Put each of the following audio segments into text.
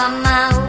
apa mau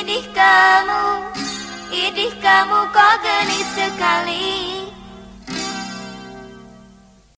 Idih kamu, idih kamu kok genit sekali?